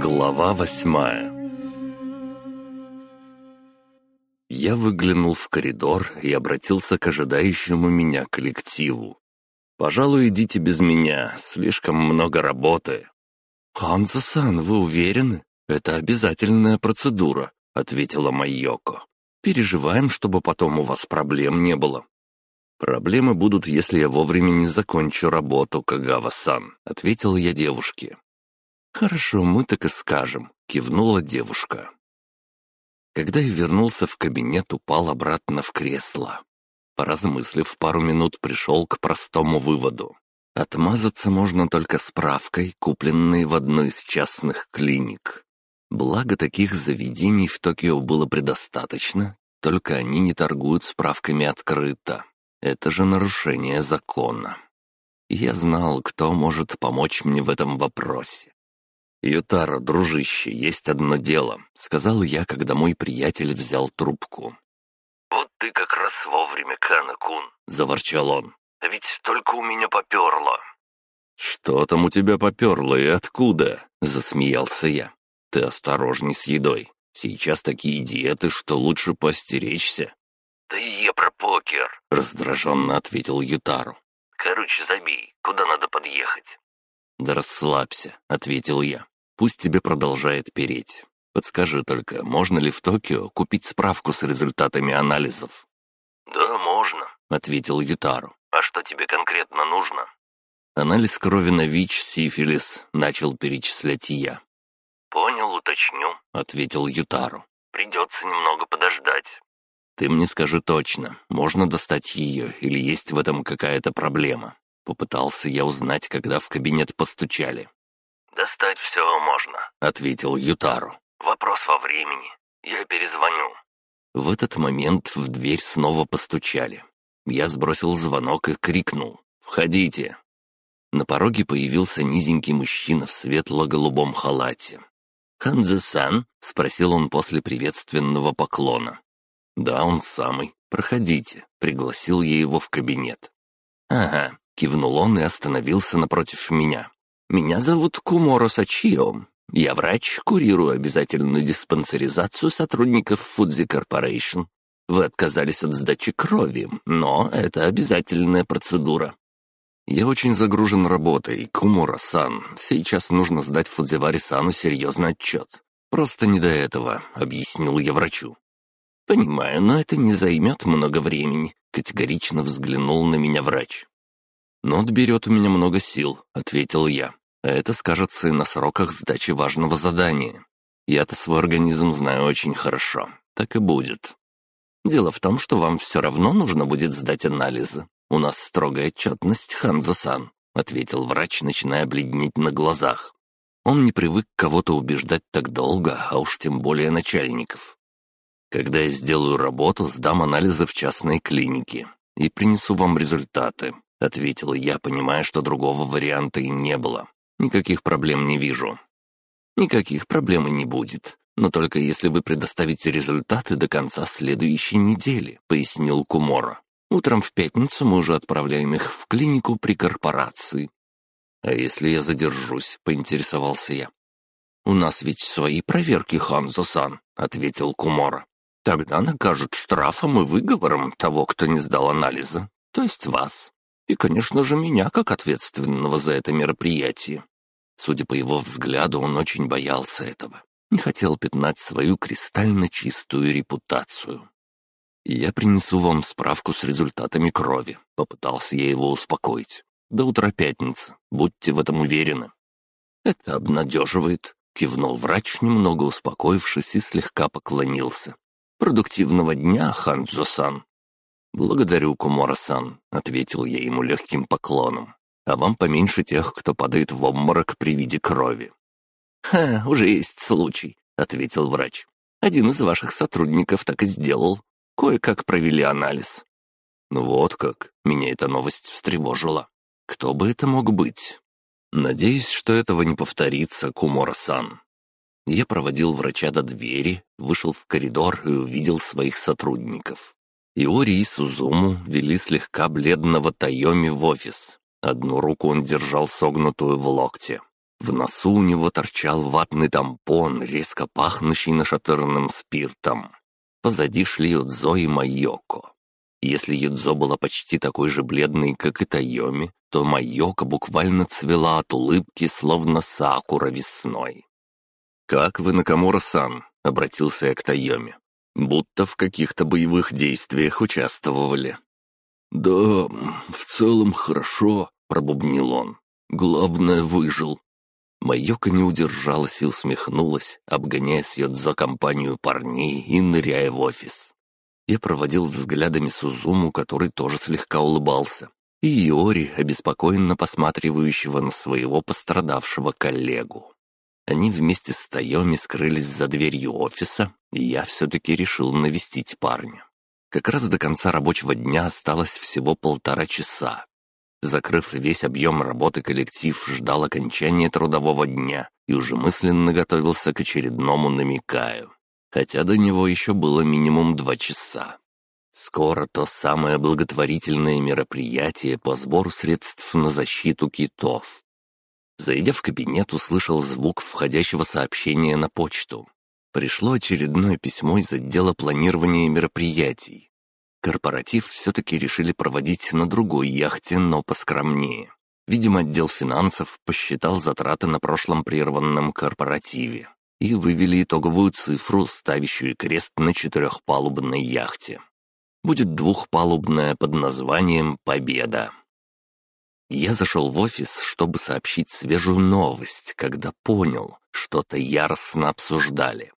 Глава восьмая Я выглянул в коридор и обратился к ожидающему меня коллективу. «Пожалуй, идите без меня, слишком много работы». «Ханзо-сан, вы уверены? Это обязательная процедура», — ответила Майоко. «Переживаем, чтобы потом у вас проблем не было». «Проблемы будут, если я вовремя не закончу работу, Кагава-сан», — ответил я девушке. «Хорошо, мы так и скажем», — кивнула девушка. Когда я вернулся в кабинет, упал обратно в кресло. Поразмыслив пару минут, пришел к простому выводу. Отмазаться можно только справкой, купленной в одной из частных клиник. Благо, таких заведений в Токио было предостаточно, только они не торгуют справками открыто. Это же нарушение закона. Я знал, кто может помочь мне в этом вопросе. «Ютаро, дружище, есть одно дело», — сказал я, когда мой приятель взял трубку. «Вот ты как раз вовремя, Канакун», — заворчал он. «А ведь только у меня поперло». «Что там у тебя поперло и откуда?» — засмеялся я. «Ты осторожней с едой. Сейчас такие диеты, что лучше постеречься». «Да и я про покер», — раздраженно ответил Ютару. «Короче, забей, куда надо подъехать». «Да расслабься», — ответил я. «Пусть тебе продолжает переть. Подскажи только, можно ли в Токио купить справку с результатами анализов?» «Да, можно», — ответил Ютару. «А что тебе конкретно нужно?» «Анализ крови на ВИЧ, сифилис», — начал перечислять я. «Понял, уточню», — ответил Ютару. «Придется немного подождать». «Ты мне скажи точно, можно достать ее или есть в этом какая-то проблема?» Попытался я узнать, когда в кабинет постучали. «Достать все можно», — ответил Ютару. «Вопрос во времени. Я перезвоню». В этот момент в дверь снова постучали. Я сбросил звонок и крикнул «Входите!». На пороге появился низенький мужчина в светло-голубом халате. «Ханзо-сан?» — спросил он после приветственного поклона. «Да, он самый. Проходите», — пригласил я его в кабинет. «Ага, Кивнул он и остановился напротив меня. «Меня зовут Куморо Сачио. Я врач, курирую обязательную диспансеризацию сотрудников Фудзи Корпорейшн. Вы отказались от сдачи крови, но это обязательная процедура. Я очень загружен работой, Кумура-сан. Сейчас нужно сдать Фудзивари-сану серьезный отчет. Просто не до этого, объяснил я врачу. Понимаю, но это не займет много времени, категорично взглянул на меня врач. «Но отберет у меня много сил», — ответил я. «А это скажется и на сроках сдачи важного задания. Я-то свой организм знаю очень хорошо. Так и будет. Дело в том, что вам все равно нужно будет сдать анализы. У нас строгая отчетность, Ханзо-сан», — ответил врач, начиная бледнеть на глазах. Он не привык кого-то убеждать так долго, а уж тем более начальников. Когда я сделаю работу, сдам анализы в частной клинике и принесу вам результаты. — ответил я, понимая, что другого варианта и не было. «Никаких проблем не вижу». «Никаких проблем и не будет, но только если вы предоставите результаты до конца следующей недели», — пояснил Кумора. «Утром в пятницу мы уже отправляем их в клинику при корпорации». «А если я задержусь?» — поинтересовался я. «У нас ведь свои проверки, Ханзо-сан», — ответил Кумора. «Тогда накажут штрафом и выговором того, кто не сдал анализы, то есть вас». И, конечно же, меня как ответственного за это мероприятие. Судя по его взгляду, он очень боялся этого. Не хотел пятнать свою кристально чистую репутацию. «Я принесу вам справку с результатами крови», — попытался я его успокоить. «До утра пятницы. Будьте в этом уверены». «Это обнадеживает», — кивнул врач, немного успокоившись и слегка поклонился. «Продуктивного дня, Ханзо-сан». «Благодарю, Кумора-сан», — ответил я ему легким поклоном. «А вам поменьше тех, кто падает в обморок при виде крови». «Ха, уже есть случай», — ответил врач. «Один из ваших сотрудников так и сделал. Кое-как провели анализ». «Ну вот как», — меня эта новость встревожила. «Кто бы это мог быть?» «Надеюсь, что этого не повторится, Кумора-сан». Я проводил врача до двери, вышел в коридор и увидел своих сотрудников. Иори и Сузуму вели слегка бледного Тайоми в офис. Одну руку он держал согнутую в локте. В носу у него торчал ватный тампон, резко пахнущий нашатырным спиртом. Позади шли Юдзо и Майоко. Если Юдзо была почти такой же бледной, как и Тайоми, то Майоко буквально цвела от улыбки, словно сакура весной. «Как вы, Накамура-сан?» — обратился я к Тайоми. «Будто в каких-то боевых действиях участвовали». «Да, в целом хорошо», — пробубнил он. «Главное, выжил». Майока не удержалась и усмехнулась, обгоняя с Йодзо компанию парней и ныряя в офис. Я проводил взглядами Сузуму, который тоже слегка улыбался, и Иори, обеспокоенно посматривающего на своего пострадавшего коллегу. Они вместе с Тайоми скрылись за дверью офиса, и я все-таки решил навестить парня. Как раз до конца рабочего дня осталось всего полтора часа. Закрыв весь объем работы, коллектив ждал окончания трудового дня и уже мысленно готовился к очередному намекаю. Хотя до него еще было минимум два часа. Скоро то самое благотворительное мероприятие по сбору средств на защиту китов. Зайдя в кабинет, услышал звук входящего сообщения на почту. Пришло очередное письмо из отдела планирования мероприятий. Корпоратив все-таки решили проводить на другой яхте, но поскромнее. Видимо, отдел финансов посчитал затраты на прошлом прерванном корпоративе и вывели итоговую цифру, ставящую крест на четырехпалубной яхте. Будет двухпалубная под названием «Победа». Я зашел в офис, чтобы сообщить свежую новость, когда понял, что-то яростно обсуждали.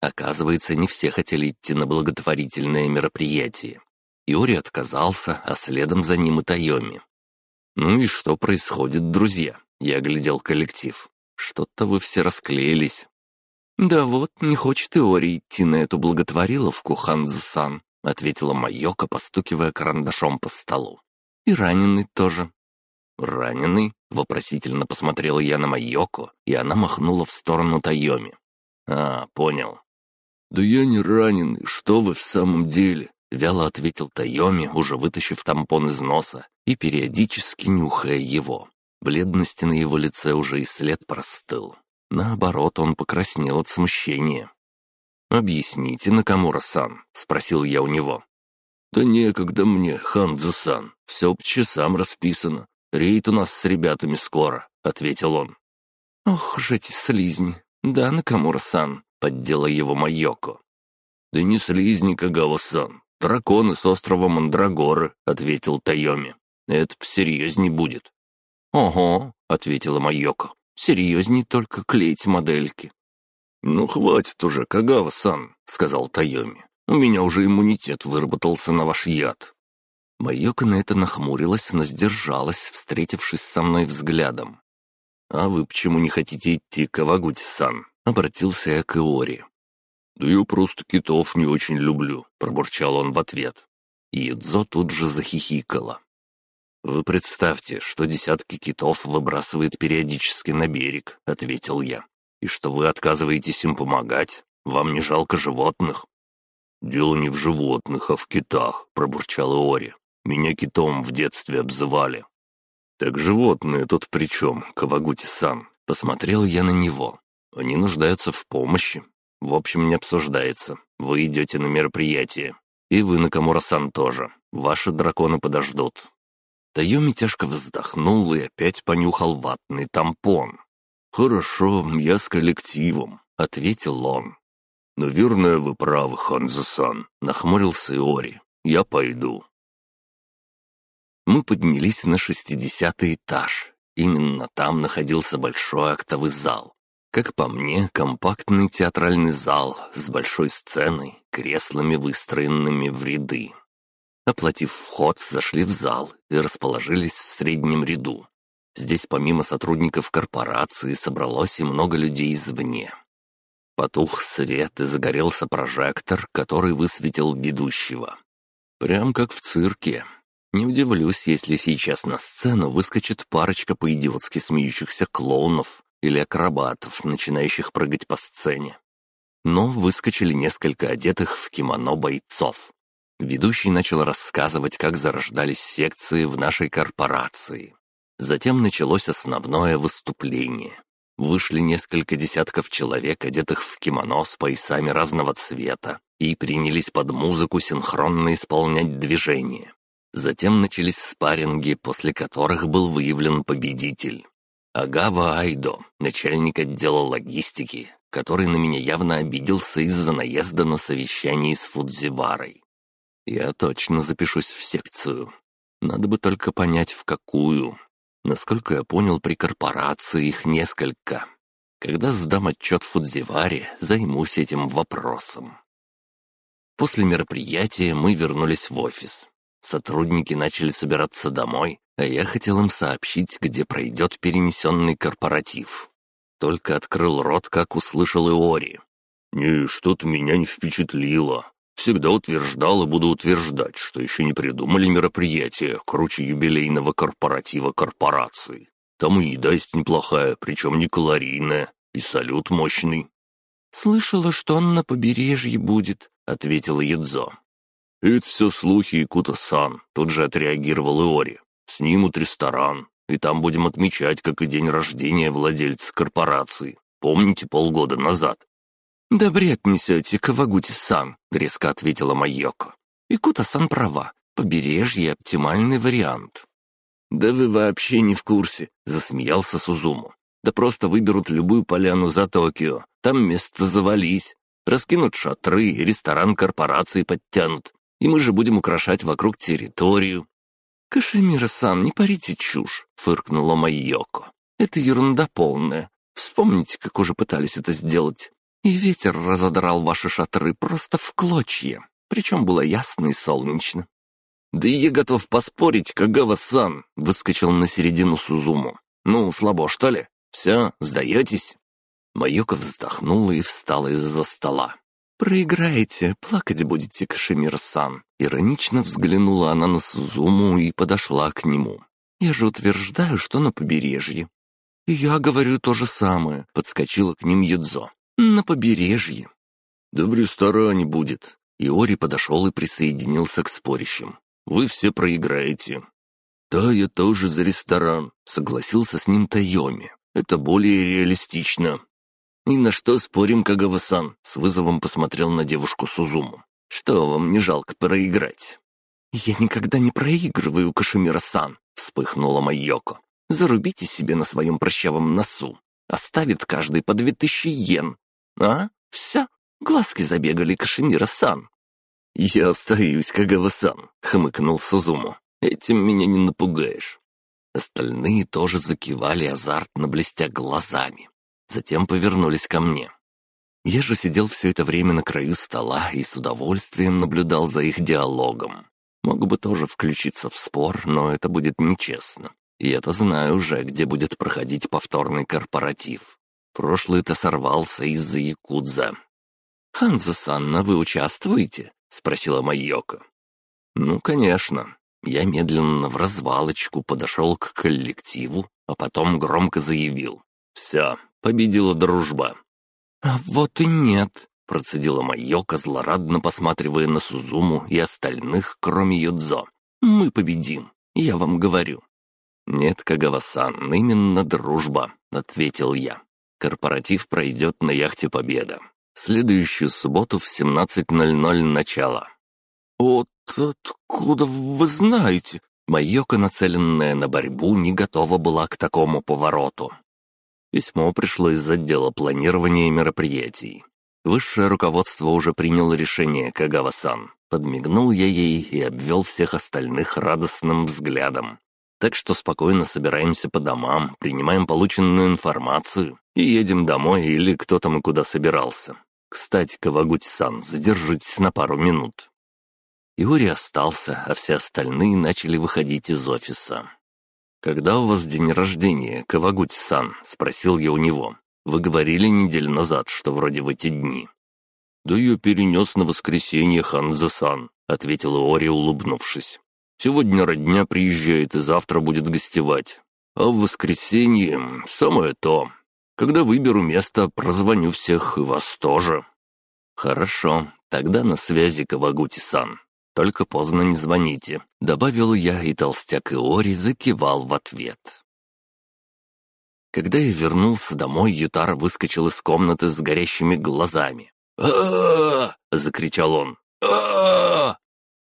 Оказывается, не все хотели идти на благотворительное мероприятие. Иори отказался, а следом за ним и Тайоми. «Ну и что происходит, друзья?» Я оглядел коллектив. «Что-то вы все расклеились». «Да вот, не хочет Иори идти на эту благотвориловку, Ханзо-сан», ответила Майока, постукивая карандашом по столу. «И раненый тоже». «Раненый?» — вопросительно посмотрела я на Майоко, и она махнула в сторону Тайоми. «А, понял. «Да я не раненый, что вы в самом деле?» — вяло ответил Тайоми, уже вытащив тампон из носа и периодически нюхая его. Бледности на его лице уже и след простыл. Наоборот, он покраснел от смущения. «Объясните, Накамура-сан», — спросил я у него. «Да некогда мне, Ханзо-сан, все по часам расписано. Рейд у нас с ребятами скоро», — ответил он. «Ох же эти слизни! Да, Накамура-сан, — поддела его Майоко. «Да не слизни, Кагава-сан. Драконы с острова Мандрагоры», — ответил Тайоми. «Это посерьезней будет». «Ого», — ответила Майоко. «Серьезней только клеить модельки». «Ну, хватит уже, Кагава-сан», — сказал Тайоми. «У меня уже иммунитет выработался на ваш яд». Майока на это нахмурилась, но сдержалась, встретившись со мной взглядом. «А вы почему не хотите идти, Кавагути-сан?» Обратился я к Иори. «Да я просто китов не очень люблю», — пробурчал он в ответ. Юдзо тут же захихикала. «Вы представьте, что десятки китов выбрасывает периодически на берег», — ответил я. «И что вы отказываетесь им помогать? Вам не жалко животных?» «Дело не в животных, а в китах», — пробурчал Иори. «Меня китом в детстве обзывали». «Так животные тут при чем, Кавагути-сан?» Посмотрел я на него. Они нуждаются в помощи. В общем, не обсуждается. Вы идете на мероприятие. И вы, Накамура-сан, тоже. Ваши драконы подождут». Тайоми тяжко вздохнул и опять понюхал ватный тампон. «Хорошо, я с коллективом», — ответил он. «Наверное, вы правы, Ханзо-сан», — нахмурился Иори. «Я пойду». Мы поднялись на шестидесятый этаж. Именно там находился большой актовый зал. Как по мне, компактный театральный зал с большой сценой, креслами, выстроенными в ряды. Оплатив вход, зашли в зал и расположились в среднем ряду. Здесь помимо сотрудников корпорации собралось и много людей извне. Потух свет и загорелся прожектор, который высветил ведущего. Прям как в цирке. Не удивлюсь, если сейчас на сцену выскочит парочка по-идиотски смеющихся клоунов или акробатов, начинающих прыгать по сцене. Но выскочили несколько одетых в кимоно бойцов. Ведущий начал рассказывать, как зарождались секции в нашей корпорации. Затем началось основное выступление. Вышли несколько десятков человек, одетых в кимоно с поясами разного цвета, и принялись под музыку синхронно исполнять движения. Затем начались спарринги, после которых был выявлен победитель. Агава Айдо, начальник отдела логистики, который на меня явно обиделся из-за наезда на совещании с Фудзиварой. Я точно запишусь в секцию. Надо бы только понять, в какую. Насколько я понял, при корпорации их несколько. Когда сдам отчет Фудзиваре, займусь этим вопросом. После мероприятия мы вернулись в офис. Сотрудники начали собираться домой, а я хотел им сообщить, где пройдет перенесенный корпоратив. Только открыл рот, как услышал Иори. «Не, что-то меня не впечатлило. Всегда утверждал и буду утверждать, что еще не придумали мероприятие круче юбилейного корпоратива корпорации. Там и еда есть неплохая, причем не калорийная, и салют мощный». «Слышала, что он на побережье будет», — ответила Юдзо. «Это все слухи Икута-сан», — тут же отреагировал Иори. «Снимут ресторан, и там будем отмечать, как и день рождения владельца корпорации. Помните полгода назад?» «Да бред несете, Кавагути-сан», — резко ответила Майоко. «Икута-сан права. Побережье — оптимальный вариант». «Да вы вообще не в курсе», — засмеялся Сузуму. «Да просто выберут любую поляну за Токио. Там место завались. Раскинут шатры, ресторан корпорации подтянут. И мы же будем украшать вокруг территорию». «Кашемира-сан, не парите чушь», — фыркнула Майоко. «Это ерунда полная. Вспомните, как уже пытались это сделать. И ветер разодрал ваши шатры просто в клочья. Причем было ясно и солнечно. «Да и я готов поспорить, Кагава-сан!» — выскочил на середину Сузуму. «Ну, слабо, что ли? Все, сдаетесь?» Майока вздохнула и встала из-за стола. «Проиграете, плакать будете, Кашемир-сан!» Иронично взглянула она на Сузуму и подошла к нему. «Я же утверждаю, что на побережье». «Я говорю то же самое», — подскочила к ним Юдзо. «На побережье». «Да в ресторане будет». Иори подошел и присоединился к спорящим. «Вы все проиграете». «Да, я тоже за ресторан», — согласился с ним Тайоми. «Это более реалистично». «И на что спорим, Кагава-сан?» — с вызовом посмотрел на девушку Сузуму. «Что вам не жалко проиграть?» «Я никогда не проигрываю, Кашемира-сан», — вспыхнула Майоко. «Зарубите себе на своем прыщавом носу. Оставит каждый по две тысячи йен, «А? Все? Глазки забегали, Кашемира-сан». «Я остаюсь, Кагава-сан», — хмыкнул Сузуму. «Этим меня не напугаешь». Остальные тоже закивали азартно, блестя глазами. Затем повернулись ко мне. Я же сидел все это время на краю стола и с удовольствием наблюдал за их диалогом. Мог бы тоже включиться в спор, но это будет нечестно. И это знаю уже, где будет проходить повторный корпоратив. Прошлый-то сорвался из-за Якудза. «Ханзо-санна, вы участвуете?» — спросила Майоко. «Ну, конечно». Я медленно в развалочку подошел к коллективу, а потом громко заявил. «Все, победила дружба». «А вот и нет», — процедила Майока, злорадно посматривая на Сузуму и остальных, кроме Юдзо. «Мы победим, я вам говорю». «Нет, Кагавасан, именно дружба», — ответил я. Корпоратив пройдет на яхте «Победа». Следующую субботу в 17.00 начало. «От откуда вы знаете?» Майока, нацеленная на борьбу, не готова была к такому повороту. Письмо пришло из отдела планирования мероприятий. Высшее руководство уже приняло решение, Кагава-сан. Подмигнул я ей и обвел всех остальных радостным взглядом. Так что спокойно собираемся по домам, принимаем полученную информацию и едем домой или кто там и куда собирался. Кстати, Кавагути-сан, задержитесь на пару минут». Иори остался, а все остальные начали выходить из офиса. «Когда у вас день рождения, Кавагути-сан?» — спросил я у него. «Вы говорили неделю назад, что вроде в эти дни». «Да я перенес на воскресенье, Ханзасан», — ответил Иори, улыбнувшись. Сегодня родня приезжает и завтра будет гостевать. А в воскресенье самое то. Когда выберу место, прозвоню всех и вас тоже». «Хорошо, тогда на связи Кавагути-сан. Только поздно не звоните», — добавил я, и толстяк Иори закивал в ответ. Когда я вернулся домой, Ютара выскочил из комнаты с горящими глазами. а закричал он. а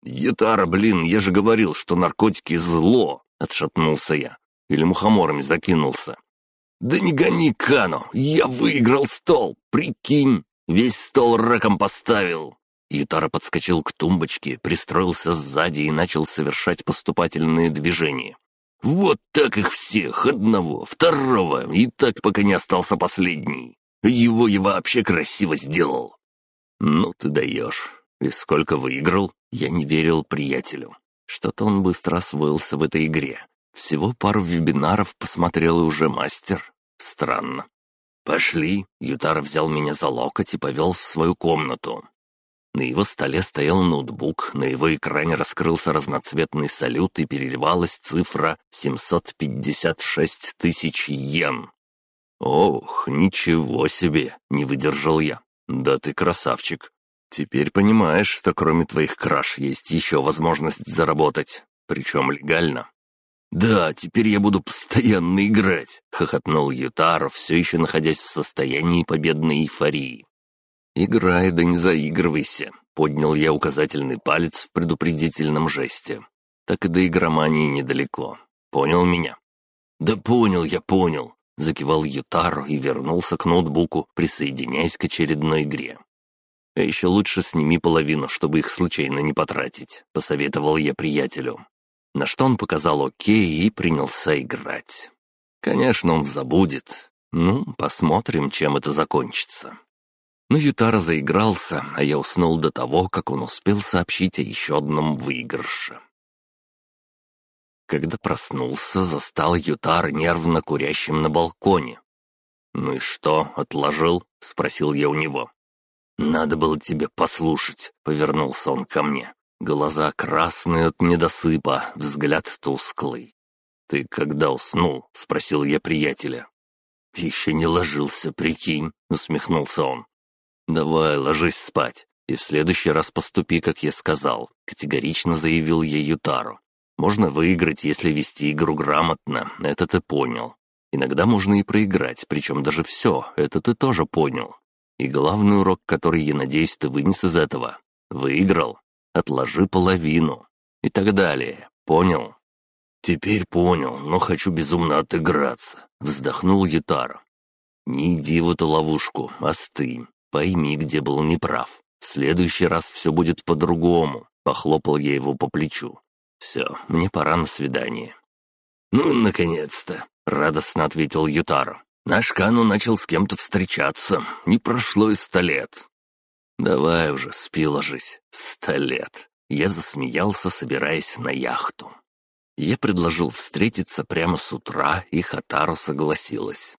«Ютара, блин, я же говорил, что наркотики зло!» — отшатнулся я. Или мухоморами закинулся. «Да не гони, Кану! Я выиграл стол! Прикинь! Весь стол раком поставил!» Ютара подскочил к тумбочке, пристроился сзади и начал совершать поступательные движения. «Вот так их всех! Одного, второго, и так пока не остался последний! Его я вообще красиво сделал!» «Ну ты даешь! И сколько выиграл?» Я не верил приятелю. Что-то он быстро освоился в этой игре. Всего пару вебинаров посмотрел и уже мастер. Странно. «Пошли!» — Ютара взял меня за локоть и повел в свою комнату. На его столе стоял ноутбук, на его экране раскрылся разноцветный салют и переливалась цифра 756 тысяч йен. «Ох, ничего себе!» — не выдержал я. «Да ты красавчик! Теперь понимаешь, что кроме твоих краш есть еще возможность заработать, причем легально. «Да, теперь я буду постоянно играть», — хохотнул Ютаро, все еще находясь в состоянии победной эйфории. «Играй, да не заигрывайся», — поднял я указательный палец в предупредительном жесте. «Так и до игромании недалеко. Понял меня?» «Да понял я, понял», — закивал Ютаро и вернулся к ноутбуку, присоединяясь к очередной игре. «А еще лучше сними половину, чтобы их случайно не потратить», — посоветовал я приятелю. На что он показал окей и принялся играть. Конечно, он забудет. Ну, посмотрим, чем это закончится. Но Ютара заигрался, а я уснул до того, как он успел сообщить о еще одном выигрыше. Когда проснулся, застал Ютара нервно курящим на балконе. «Ну и что, отложил?» — спросил я у него. «Надо было тебе послушать», — повернулся он ко мне. Глаза красные от недосыпа, взгляд тусклый. «Ты когда уснул?» — спросил я приятеля. «Еще не ложился, прикинь», — усмехнулся он. «Давай, ложись спать, и в следующий раз поступи, как я сказал», — категорично заявил я Ютару. «Можно выиграть, если вести игру грамотно, это ты понял. Иногда можно и проиграть, причем даже все, это ты тоже понял. И главный урок, который, я надеюсь, ты вынес из этого — выиграл, отложи половину и так далее. Понял?» «Теперь понял, но хочу безумно отыграться», — вздохнул Ятара. «Не иди в эту ловушку, остынь. Пойми, где был неправ. В следующий раз все будет по-другому», — похлопал я его по плечу. «Все, мне пора на свидание». «Ну, наконец-то», — радостно ответил Ютаро. «Наш Кану начал с кем-то встречаться. Не прошло и сто лет. «Давай уже, спи ложись. Сто лет». Я засмеялся, собираясь на яхту. Я предложил встретиться прямо с утра, и Хатару согласилась.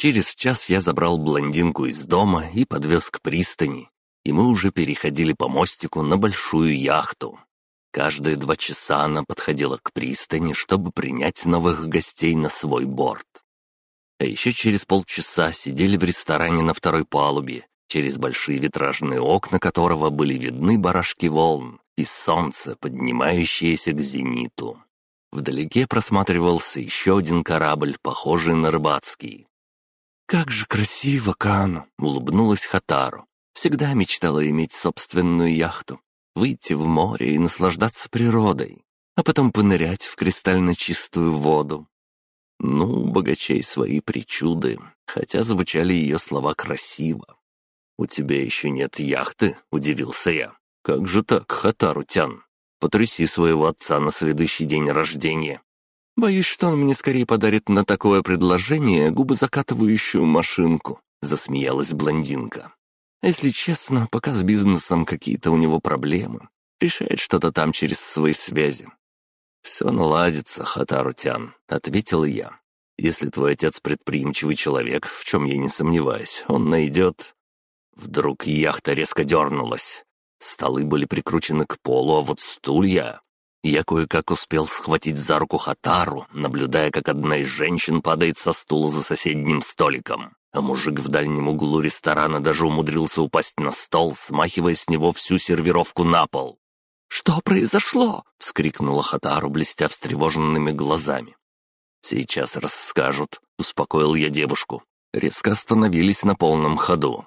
Через час я забрал блондинку из дома и подвез к пристани, и мы уже переходили по мостику на большую яхту. Каждые два часа она подходила к пристани, чтобы принять новых гостей на свой борт. А еще через полчаса сидели в ресторане на второй палубе через большие витражные окна которого были видны барашки волн и солнце, поднимающееся к зениту. Вдалеке просматривался еще один корабль, похожий на рыбацкий. «Как же красиво, Кану!» — улыбнулась Хатару. «Всегда мечтала иметь собственную яхту, выйти в море и наслаждаться природой, а потом понырять в кристально чистую воду. Ну, богачей свои причуды, хотя звучали ее слова красиво. «У тебя еще нет яхты?» — удивился я. «Как же так, Хатарутян? Потряси своего отца на следующий день рождения». «Боюсь, что он мне скорее подарит на такое предложение губозакатывающую машинку», — засмеялась блондинка. «Если честно, пока с бизнесом какие-то у него проблемы. Решает что-то там через свои связи». «Все наладится, Хатарутян», — ответил я. «Если твой отец предприимчивый человек, в чем я не сомневаюсь, он найдет...» Вдруг яхта резко дернулась. Столы были прикручены к полу, а вот стулья... Я кое-как успел схватить за руку Хатару, наблюдая, как одна из женщин падает со стула за соседним столиком. А мужик в дальнем углу ресторана даже умудрился упасть на стол, смахивая с него всю сервировку на пол. «Что произошло?» — вскрикнула Хатару, блестя встревоженными глазами. «Сейчас расскажут», — успокоил я девушку. Резко остановились на полном ходу.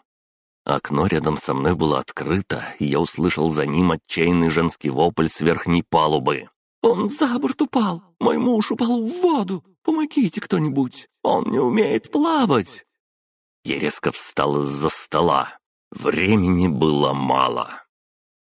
Окно рядом со мной было открыто, и я услышал за ним отчаянный женский вопль с верхней палубы. «Он за борт упал! Мой муж упал в воду! Помогите кто-нибудь! Он не умеет плавать!» Я резко встал из-за стола. Времени было мало.